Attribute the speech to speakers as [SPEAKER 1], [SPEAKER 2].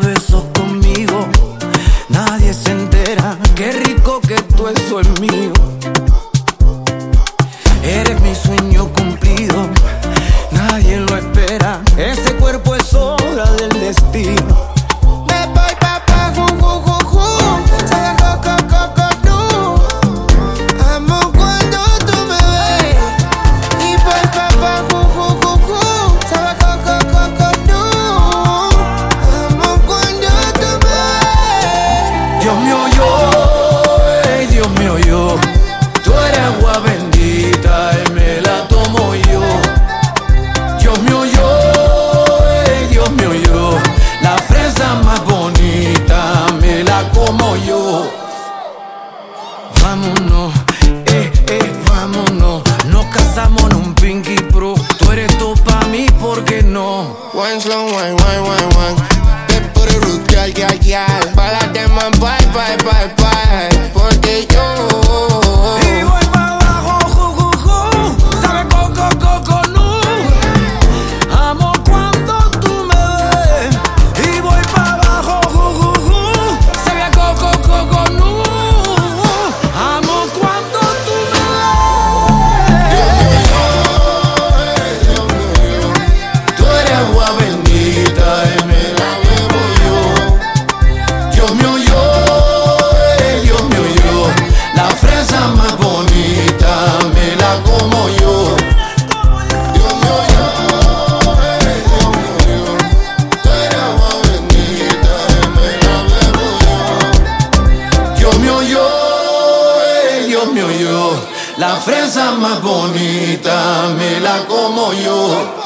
[SPEAKER 1] besos conmigo. Nadie se entera, qué rico que tu eso es mío. Dios me oyó, ay, Dios me oyó. Tú eres agua bendita me la tomo yo. Dios me oyó, ay, Dios me oyó. La fresa más bonita me la como yo. Vámonos, eh, eh, vámonos. Nos casamos en un pinky pro. Tú eres todo pa' mí, ¿por qué no?
[SPEAKER 2] Wine slow, wine, wine, wine, wine. Root, girl, girl. Girl, I did my bye, bye, bye, bye.
[SPEAKER 1] La fresa más bonita me la como yo.